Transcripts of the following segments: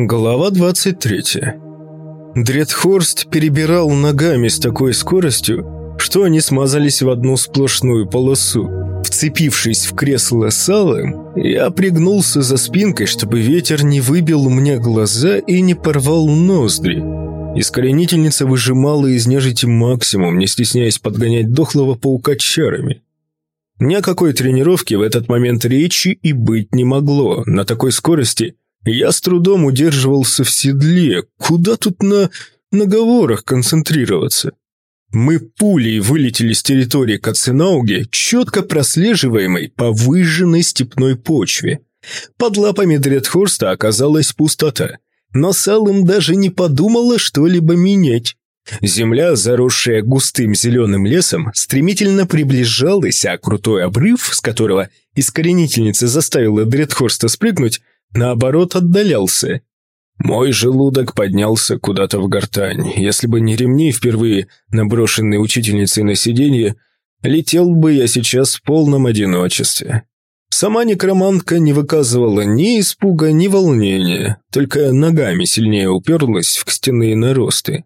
Глава 23. Дредхорст перебирал ногами с такой скоростью, что они смазались в одну сплошную полосу. Вцепившись в кресло салом, я пригнулся за спинкой, чтобы ветер не выбил мне глаза и не порвал ноздри. Искоренительница выжимала из нежити максимум, не стесняясь подгонять дохлого паука чарами. Ни о какой тренировке в этот момент речи и быть не могло. На такой скорости я с трудом удерживался в седле. Куда тут на наговорах концентрироваться? Мы пулей вылетели с территории Каценауги, четко прослеживаемой по выжженной степной почве. Под лапами Дредхорста оказалась пустота, но Салым даже не подумала что-либо менять. Земля, заросшая густым зеленым лесом, стремительно приближалась, а крутой обрыв, с которого искоренительница заставила Дредхорста спрыгнуть, наоборот отдалялся. Мой желудок поднялся куда-то в гортань. Если бы не ремни, впервые наброшенные учительницей на сиденье, летел бы я сейчас в полном одиночестве. Сама некромантка не выказывала ни испуга, ни волнения, только ногами сильнее уперлась в костяные наросты.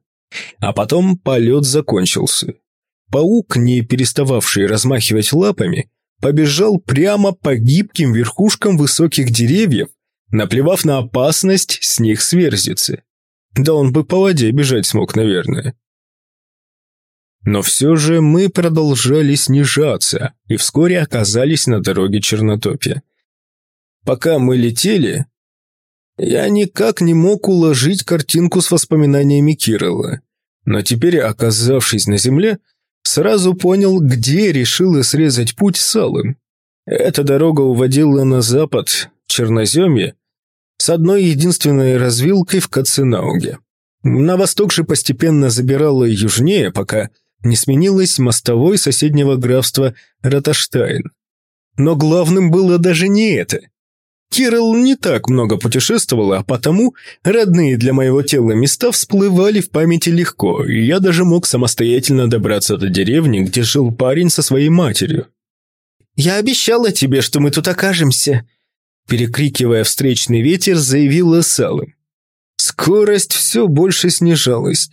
А потом полет закончился. Паук, не перестававший размахивать лапами, побежал прямо по гибким верхушкам высоких деревьев, наплевав на опасность с них сверзиться. Да он бы по воде бежать смог, наверное. Но все же мы продолжали снижаться и вскоре оказались на дороге Чернотопия. Пока мы летели, я никак не мог уложить картинку с воспоминаниями Кирилла. Но теперь, оказавшись на земле, сразу понял, где решила срезать путь с Алым. Эта дорога уводила на запад, Черноземье, с одной единственной развилкой в Каценауге. На восток же постепенно забирала южнее, пока не сменилась мостовой соседнего графства Раташтайн. Но главным было даже не это. Кирилл не так много путешествовал, а потому родные для моего тела места всплывали в памяти легко, и я даже мог самостоятельно добраться до деревни, где жил парень со своей матерью. «Я обещала тебе, что мы тут окажемся», перекрикивая встречный ветер, заявила Салым. Скорость все больше снижалась.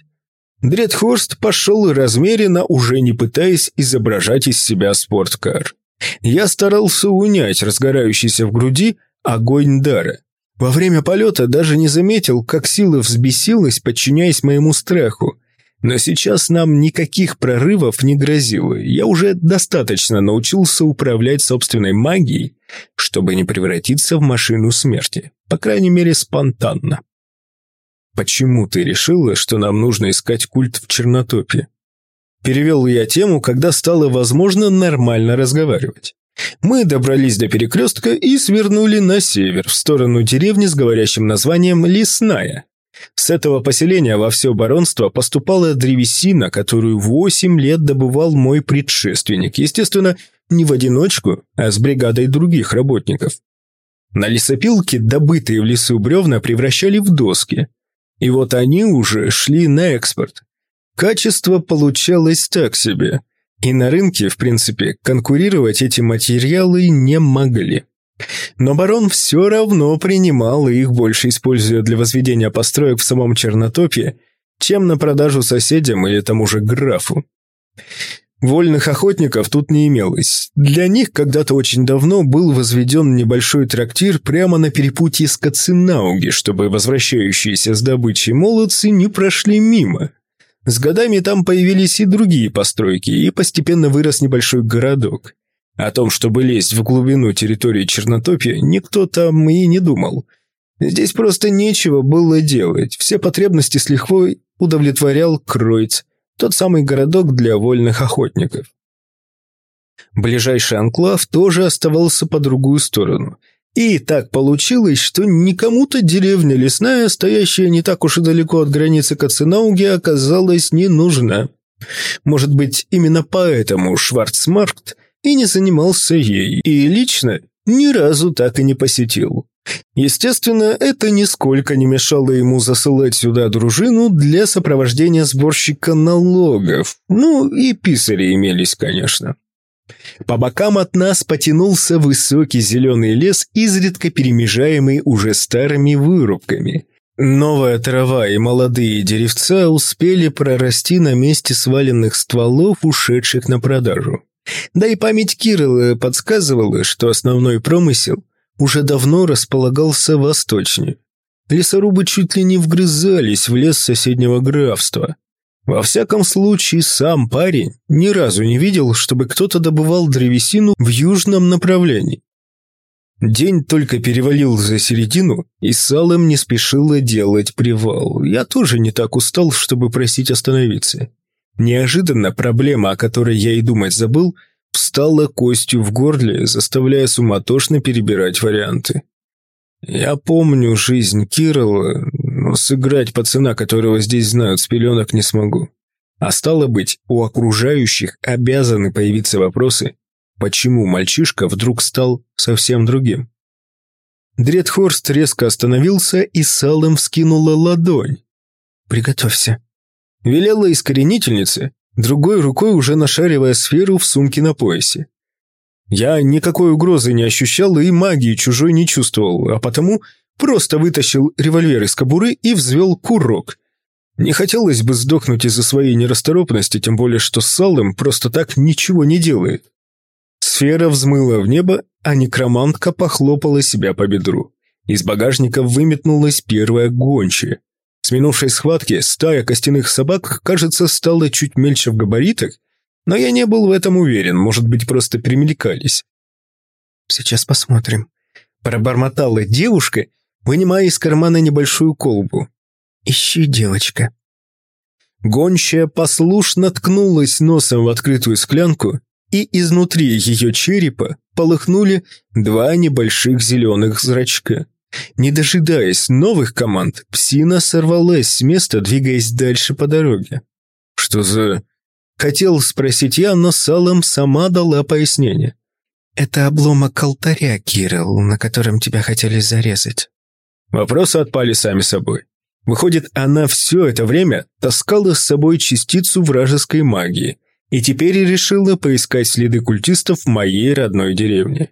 Дредхорст пошел размеренно, уже не пытаясь изображать из себя спорткар. Я старался унять разгорающийся в груди огонь дара. Во время полета даже не заметил, как сила взбесилась, подчиняясь моему страху. Но сейчас нам никаких прорывов не грозило. Я уже достаточно научился управлять собственной магией, чтобы не превратиться в машину смерти. По крайней мере, спонтанно. «Почему ты решила, что нам нужно искать культ в Чернотопе?» Перевел я тему, когда стало возможно нормально разговаривать. Мы добрались до перекрестка и свернули на север, в сторону деревни с говорящим названием Лесная. С этого поселения во все баронство поступала древесина, которую восемь лет добывал мой предшественник, естественно, не в одиночку, а с бригадой других работников. На лесопилке добытые в лесу бревна превращали в доски. И вот они уже шли на экспорт. Качество получалось так себе. И на рынке, в принципе, конкурировать эти материалы не могли. Но барон все равно принимал их, больше используя для возведения построек в самом Чернотопе, чем на продажу соседям или тому же графу. Вольных охотников тут не имелось. Для них когда-то очень давно был возведен небольшой трактир прямо на перепутье с Кацинауги, чтобы возвращающиеся с добычей молодцы не прошли мимо. С годами там появились и другие постройки, и постепенно вырос небольшой городок. О том, чтобы лезть в глубину территории Чернотопия, никто там и не думал. Здесь просто нечего было делать, все потребности с лихвой удовлетворял Кройц, тот самый городок для вольных охотников. Ближайший анклав тоже оставался по другую сторону – и так получилось, что никому-то деревня лесная, стоящая не так уж и далеко от границы Каценауги, оказалась не нужна. Может быть, именно поэтому Шварцмаркт и не занимался ей, и лично ни разу так и не посетил. Естественно, это нисколько не мешало ему засылать сюда дружину для сопровождения сборщика налогов. Ну, и писари имелись, конечно. По бокам от нас потянулся высокий зеленый лес, изредка перемежаемый уже старыми вырубками. Новая трава и молодые деревца успели прорасти на месте сваленных стволов, ушедших на продажу. Да и память Кирилла подсказывала, что основной промысел уже давно располагался восточнее. Лесорубы чуть ли не вгрызались в лес соседнего графства. Во всяком случае, сам парень ни разу не видел, чтобы кто-то добывал древесину в южном направлении. День только перевалил за середину, и Салем не спешила делать привал. Я тоже не так устал, чтобы просить остановиться. Неожиданно проблема, о которой я и думать забыл, встала костью в горле, заставляя суматошно перебирать варианты. Я помню жизнь Кирилла, но сыграть пацана, которого здесь знают с пеленок, не смогу. А стало быть, у окружающих обязаны появиться вопросы, почему мальчишка вдруг стал совсем другим. Дредхорст резко остановился и салом вскинула ладонь. «Приготовься», — велела искоренительница, другой рукой уже нашаривая сферу в сумке на поясе. Я никакой угрозы не ощущал и магии чужой не чувствовал, а потому просто вытащил револьвер из кобуры и взвел курок. Не хотелось бы сдохнуть из-за своей нерасторопности, тем более что Салым просто так ничего не делает. Сфера взмыла в небо, а некромантка похлопала себя по бедру. Из багажника выметнулась первая гончая. С минувшей схватки стая костяных собак, кажется, стала чуть мельче в габаритах, но я не был в этом уверен, может быть, просто перемелькались. «Сейчас посмотрим», – пробормотала девушка, вынимая из кармана небольшую колбу. «Ищи, девочка». Гончая послушно ткнулась носом в открытую склянку, и изнутри ее черепа полыхнули два небольших зеленых зрачка. Не дожидаясь новых команд, псина сорвалась с места, двигаясь дальше по дороге. «Что за...» Хотел спросить я, но Салом сама дала пояснение. «Это обломок алтаря, Кирилл, на котором тебя хотели зарезать». Вопросы отпали сами собой. Выходит, она все это время таскала с собой частицу вражеской магии и теперь решила поискать следы культистов в моей родной деревне.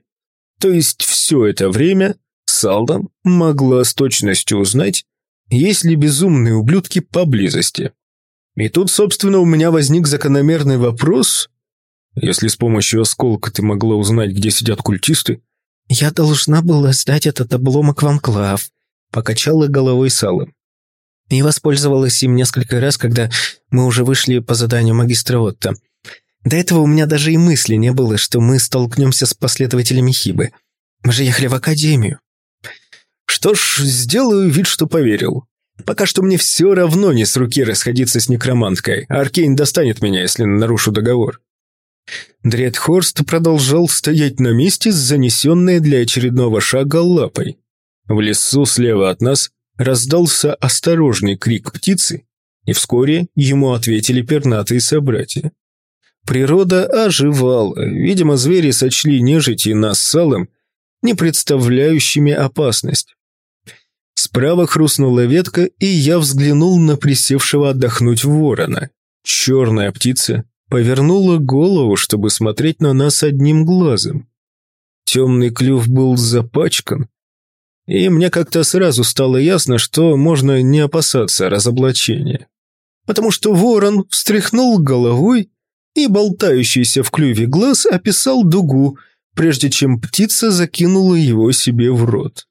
То есть все это время Салдам могла с точностью узнать, есть ли безумные ублюдки поблизости. И тут, собственно, у меня возник закономерный вопрос. Если с помощью осколка ты могла узнать, где сидят культисты... «Я должна была сдать этот обломок в анклав», — покачала головой Салом. И воспользовалась им несколько раз, когда мы уже вышли по заданию магистра Отто. До этого у меня даже и мысли не было, что мы столкнемся с последователями Хибы. Мы же ехали в академию. Что ж, сделаю вид, что поверил. Пока что мне все равно не с руки расходиться с некроманткой. Аркейн достанет меня, если нарушу договор. Дредхорст продолжал стоять на месте с занесенной для очередного шага лапой. В лесу слева от нас раздался осторожный крик птицы, и вскоре ему ответили пернатые собратья. Природа оживала, видимо, звери сочли нежить и нас салом, не представляющими опасность. Справа хрустнула ветка, и я взглянул на присевшего отдохнуть ворона. Черная птица повернула голову, чтобы смотреть на нас одним глазом. Темный клюв был запачкан, и мне как-то сразу стало ясно, что можно не опасаться разоблачения. Потому что ворон встряхнул головой и болтающийся в клюве глаз описал дугу, прежде чем птица закинула его себе в рот.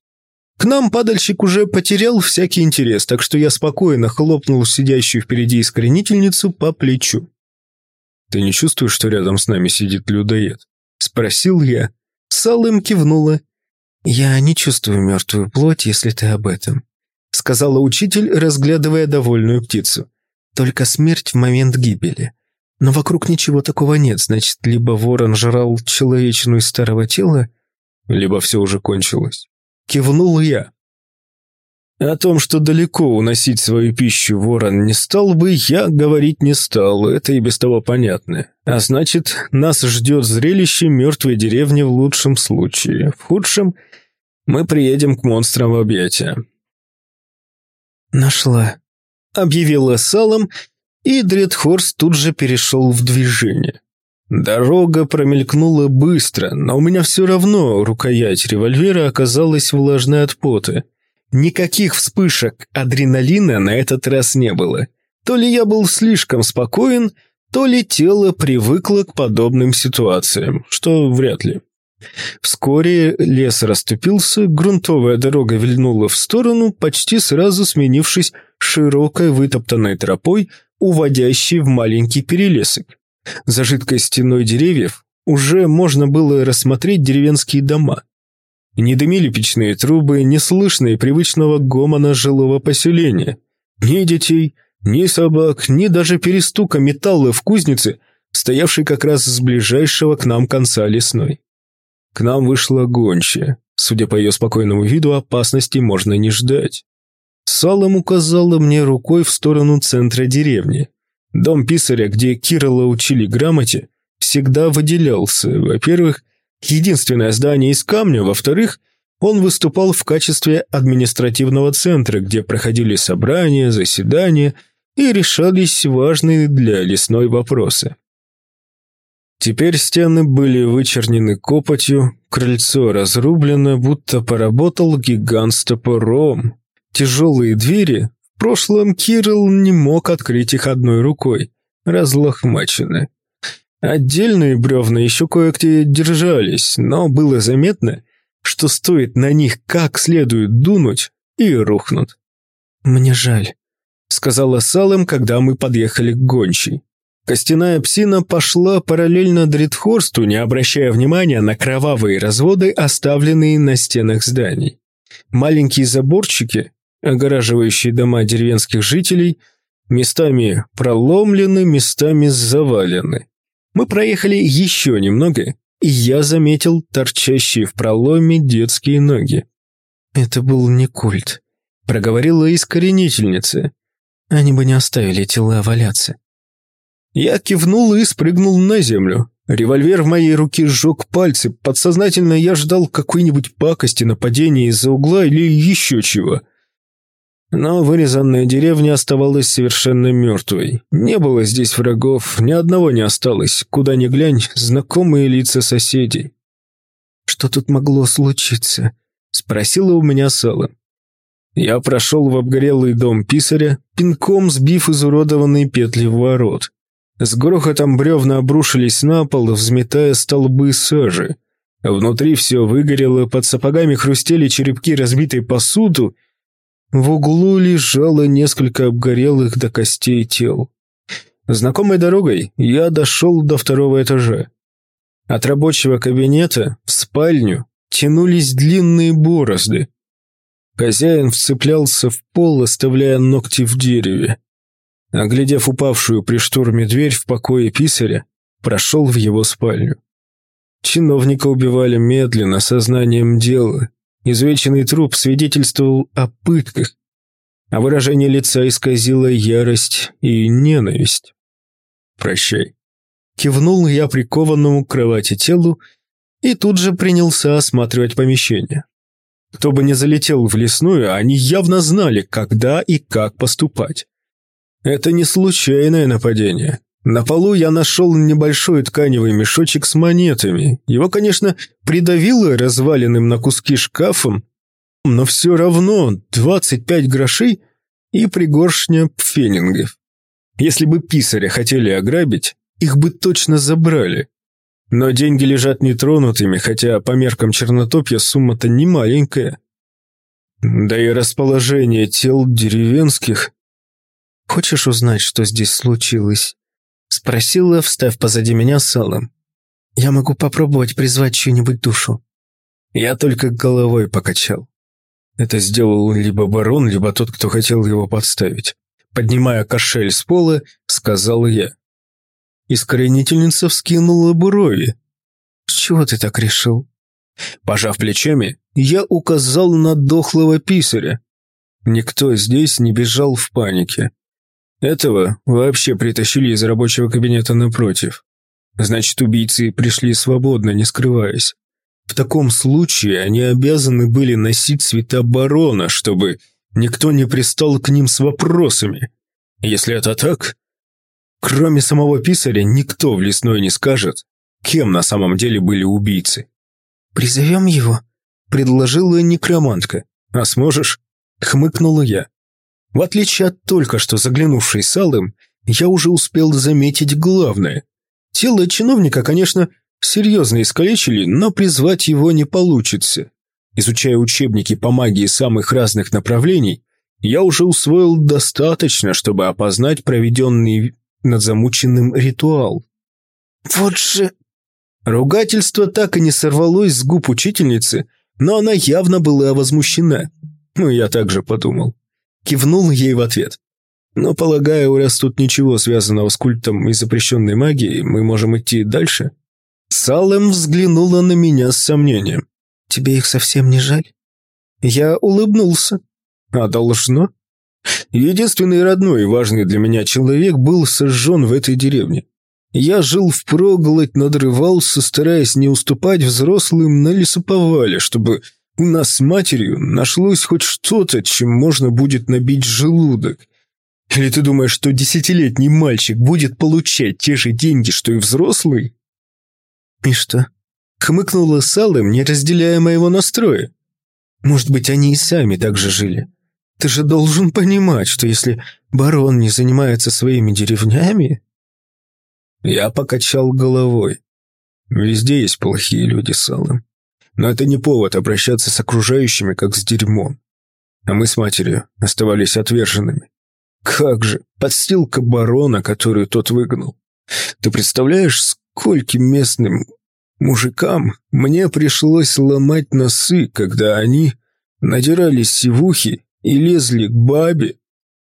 К нам падальщик уже потерял всякий интерес, так что я спокойно хлопнул сидящую впереди искоренительницу по плечу. «Ты не чувствуешь, что рядом с нами сидит людоед?» – спросил я. Салым кивнула. «Я не чувствую мертвую плоть, если ты об этом», – сказала учитель, разглядывая довольную птицу. «Только смерть в момент гибели. Но вокруг ничего такого нет, значит, либо ворон жрал человечину из старого тела, либо все уже кончилось». Кивнул я. О том, что далеко уносить свою пищу ворон не стал бы, я говорить не стал, это и без того понятно. А значит, нас ждет зрелище мертвой деревни в лучшем случае. В худшем мы приедем к монстрам в объятия. «Нашла», — объявила Салом, и Дредхорс тут же перешел в движение. Дорога промелькнула быстро, но у меня все равно рукоять револьвера оказалась влажной от пота. никаких вспышек адреналина на этот раз не было. То ли я был слишком спокоен, то ли тело привыкло к подобным ситуациям, что вряд ли. Вскоре лес расступился, грунтовая дорога вильнула в сторону, почти сразу сменившись широкой вытоптанной тропой, уводящей в маленький перелесок. За жидкой стеной деревьев уже можно было рассмотреть деревенские дома. Не дымили печные трубы, не слышно и привычного гомона жилого поселения. Ни детей, ни собак, ни даже перестука металла в кузнице, стоявшей как раз с ближайшего к нам конца лесной. К нам вышла гончая. Судя по ее спокойному виду, опасности можно не ждать. Салом указала мне рукой в сторону центра деревни. Дом писаря, где Кирилла учили грамоте, всегда выделялся. Во-первых, единственное здание из камня, во-вторых, он выступал в качестве административного центра, где проходили собрания, заседания и решались важные для лесной вопросы. Теперь стены были вычернены копотью, крыльцо разрублено, будто поработал гигант с топором. Тяжелые двери, в прошлом Кирилл не мог открыть их одной рукой, разлохмачены. Отдельные бревна еще кое-где держались, но было заметно, что стоит на них как следует дунуть, и рухнут. «Мне жаль», — сказала Салем, когда мы подъехали к гончей. Костяная псина пошла параллельно Дритхорсту, не обращая внимания на кровавые разводы, оставленные на стенах зданий. Маленькие заборчики, огораживающие дома деревенских жителей, местами проломлены, местами завалены. Мы проехали еще немного, и я заметил торчащие в проломе детские ноги. «Это был не культ», — проговорила искоренительница. «Они бы не оставили тела валяться». Я кивнул и спрыгнул на землю. Револьвер в моей руке сжег пальцы. Подсознательно я ждал какой-нибудь пакости, нападения из-за угла или еще чего. Но вырезанная деревня оставалась совершенно мертвой. Не было здесь врагов, ни одного не осталось. Куда ни глянь, знакомые лица соседей. «Что тут могло случиться?» – спросила у меня Сала. Я прошел в обгорелый дом писаря, пинком сбив изуродованные петли в ворот. С грохотом бревна обрушились на пол, взметая столбы сажи. Внутри все выгорело, под сапогами хрустели черепки разбитой посуду, в углу лежало несколько обгорелых до костей тел. Знакомой дорогой я дошел до второго этажа. От рабочего кабинета в спальню тянулись длинные борозды. Хозяин вцеплялся в пол, оставляя ногти в дереве. Оглядев упавшую при штурме дверь в покое писаря, прошел в его спальню. Чиновника убивали медленно, сознанием дела, Изувеченный труп свидетельствовал о пытках, а выражение лица исказило ярость и ненависть. «Прощай». Кивнул я прикованному к кровати телу и тут же принялся осматривать помещение. Кто бы ни залетел в лесную, они явно знали, когда и как поступать. Это не случайное нападение. На полу я нашел небольшой тканевый мешочек с монетами. Его, конечно, придавило разваленным на куски шкафом, но все равно 25 грошей и пригоршня пфенингов. Если бы писаря хотели ограбить, их бы точно забрали. Но деньги лежат нетронутыми, хотя по меркам чернотопья сумма-то не маленькая. Да и расположение тел деревенских. Хочешь узнать, что здесь случилось? Спросила, встав позади меня салом. «Я могу попробовать призвать чью-нибудь душу». Я только головой покачал. Это сделал либо барон, либо тот, кто хотел его подставить. Поднимая кошель с пола, сказал я. Искоренительница вскинула брови. «С чего ты так решил?» Пожав плечами, я указал на дохлого писаря. Никто здесь не бежал в панике. Этого вообще притащили из рабочего кабинета напротив. Значит, убийцы пришли свободно, не скрываясь. В таком случае они обязаны были носить цвета барона, чтобы никто не пристал к ним с вопросами. Если это так, кроме самого писаря, никто в лесной не скажет, кем на самом деле были убийцы. «Призовем его», — предложила некромантка. «А сможешь?» Хмыкнула я. В отличие от только что заглянувшей Салым, я уже успел заметить главное. Тело чиновника, конечно, серьезно искалечили, но призвать его не получится. Изучая учебники по магии самых разных направлений, я уже усвоил достаточно, чтобы опознать проведенный над замученным ритуал. «Вот же...» Ругательство так и не сорвалось с губ учительницы, но она явно была возмущена. Ну, я также подумал. Кивнул ей в ответ. Но, полагаю, раз тут ничего связанного с культом и запрещенной магией, мы можем идти дальше. Салем взглянула на меня с сомнением. «Тебе их совсем не жаль?» Я улыбнулся. «А должно?» Единственный родной и важный для меня человек был сожжен в этой деревне. Я жил впроголодь, надрывался, стараясь не уступать взрослым на лесоповале, чтобы у нас с матерью нашлось хоть что-то, чем можно будет набить желудок. Или ты думаешь, что десятилетний мальчик будет получать те же деньги, что и взрослый? И что? Хмыкнула Салым, не разделяя моего настроя. Может быть, они и сами так же жили. Ты же должен понимать, что если барон не занимается своими деревнями... Я покачал головой. Везде есть плохие люди, Салым. Но это не повод обращаться с окружающими, как с дерьмом. А мы с матерью оставались отверженными. Как же, подстилка барона, которую тот выгнал. Ты представляешь, скольким местным мужикам мне пришлось ломать носы, когда они надирали сивухи и лезли к бабе,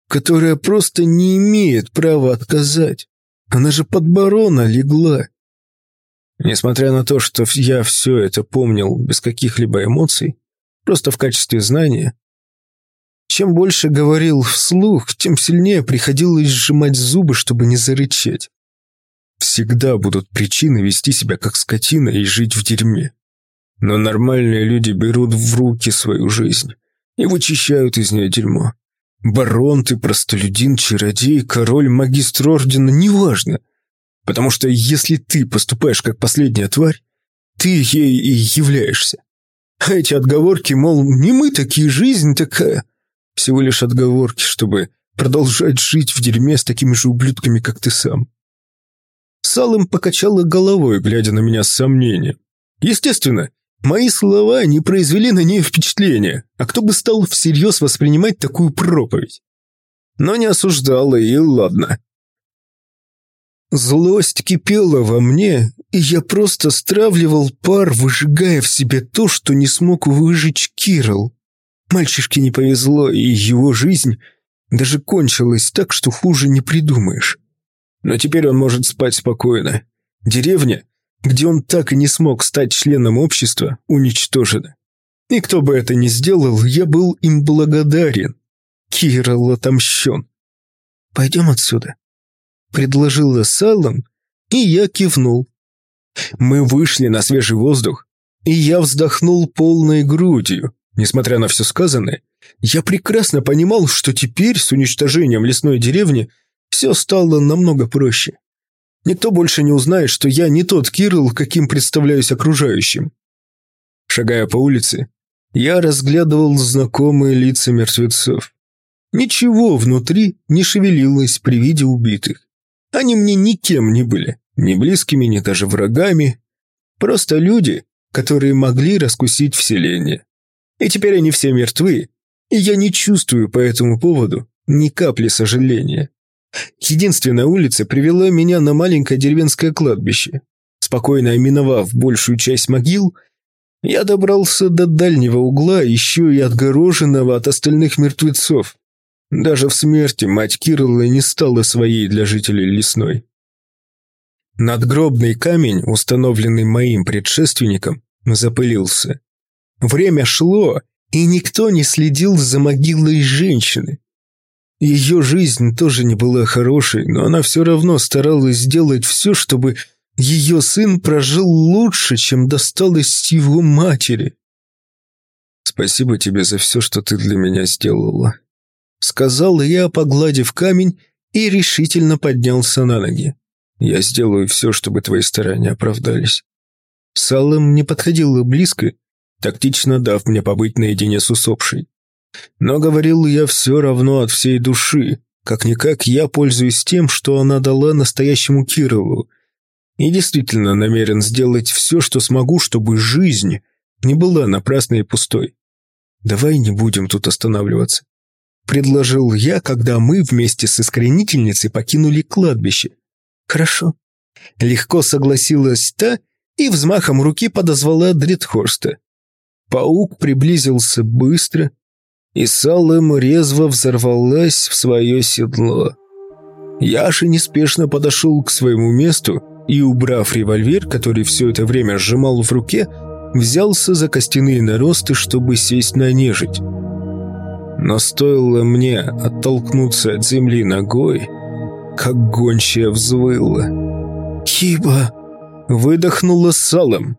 которая просто не имеет права отказать. Она же под барона легла. Несмотря на то, что я все это помнил без каких-либо эмоций, просто в качестве знания, чем больше говорил вслух, тем сильнее приходилось сжимать зубы, чтобы не зарычать. Всегда будут причины вести себя как скотина и жить в дерьме. Но нормальные люди берут в руки свою жизнь и вычищают из нее дерьмо. Барон ты, простолюдин, чародей, король, магистр ордена, неважно. Потому что если ты поступаешь как последняя тварь, ты ей и являешься. А эти отговорки, мол, не мы такие, жизнь такая, всего лишь отговорки, чтобы продолжать жить в дерьме с такими же ублюдками, как ты сам. Салым покачала головой, глядя на меня с сомнением. Естественно, мои слова не произвели на нее впечатления, а кто бы стал всерьез воспринимать такую проповедь? Но не осуждала, и ладно. Злость кипела во мне, и я просто стравливал пар, выжигая в себе то, что не смог выжечь Кирилл. Мальчишке не повезло, и его жизнь даже кончилась так, что хуже не придумаешь. Но теперь он может спать спокойно. Деревня, где он так и не смог стать членом общества, уничтожена. И кто бы это ни сделал, я был им благодарен. Кирилл отомщен. «Пойдем отсюда», — предложила Салом, и я кивнул. Мы вышли на свежий воздух, и я вздохнул полной грудью. Несмотря на все сказанное, я прекрасно понимал, что теперь с уничтожением лесной деревни все стало намного проще. Никто больше не узнает, что я не тот Кирилл, каким представляюсь окружающим. Шагая по улице, я разглядывал знакомые лица мертвецов. Ничего внутри не шевелилось при виде убитых. Они мне никем не были, ни близкими, ни даже врагами. Просто люди, которые могли раскусить вселение. И теперь они все мертвы, и я не чувствую по этому поводу ни капли сожаления. Единственная улица привела меня на маленькое деревенское кладбище. Спокойно миновав большую часть могил, я добрался до дальнего угла, еще и отгороженного от остальных мертвецов. Даже в смерти мать Кирилла не стала своей для жителей лесной. Надгробный камень, установленный моим предшественником, запылился. Время шло, и никто не следил за могилой женщины. Ее жизнь тоже не была хорошей, но она все равно старалась сделать все, чтобы ее сын прожил лучше, чем досталось его матери. «Спасибо тебе за все, что ты для меня сделала», — сказал я, погладив камень, и решительно поднялся на ноги. «Я сделаю все, чтобы твои старания оправдались». Салым не подходила близко, тактично дав мне побыть наедине с усопшей. Но говорил я все равно от всей души. Как-никак я пользуюсь тем, что она дала настоящему Кирову. И действительно намерен сделать все, что смогу, чтобы жизнь не была напрасной и пустой. Давай не будем тут останавливаться. Предложил я, когда мы вместе с искоренительницей покинули кладбище. Хорошо. Легко согласилась та и взмахом руки подозвала Дритхорста. Паук приблизился быстро, и Салем резво взорвалась в свое седло. Яша неспешно подошел к своему месту и, убрав револьвер, который все это время сжимал в руке, взялся за костяные наросты, чтобы сесть на нежить. Но стоило мне оттолкнуться от земли ногой, как гончая взвыла. «Киба!» – выдохнула Салем.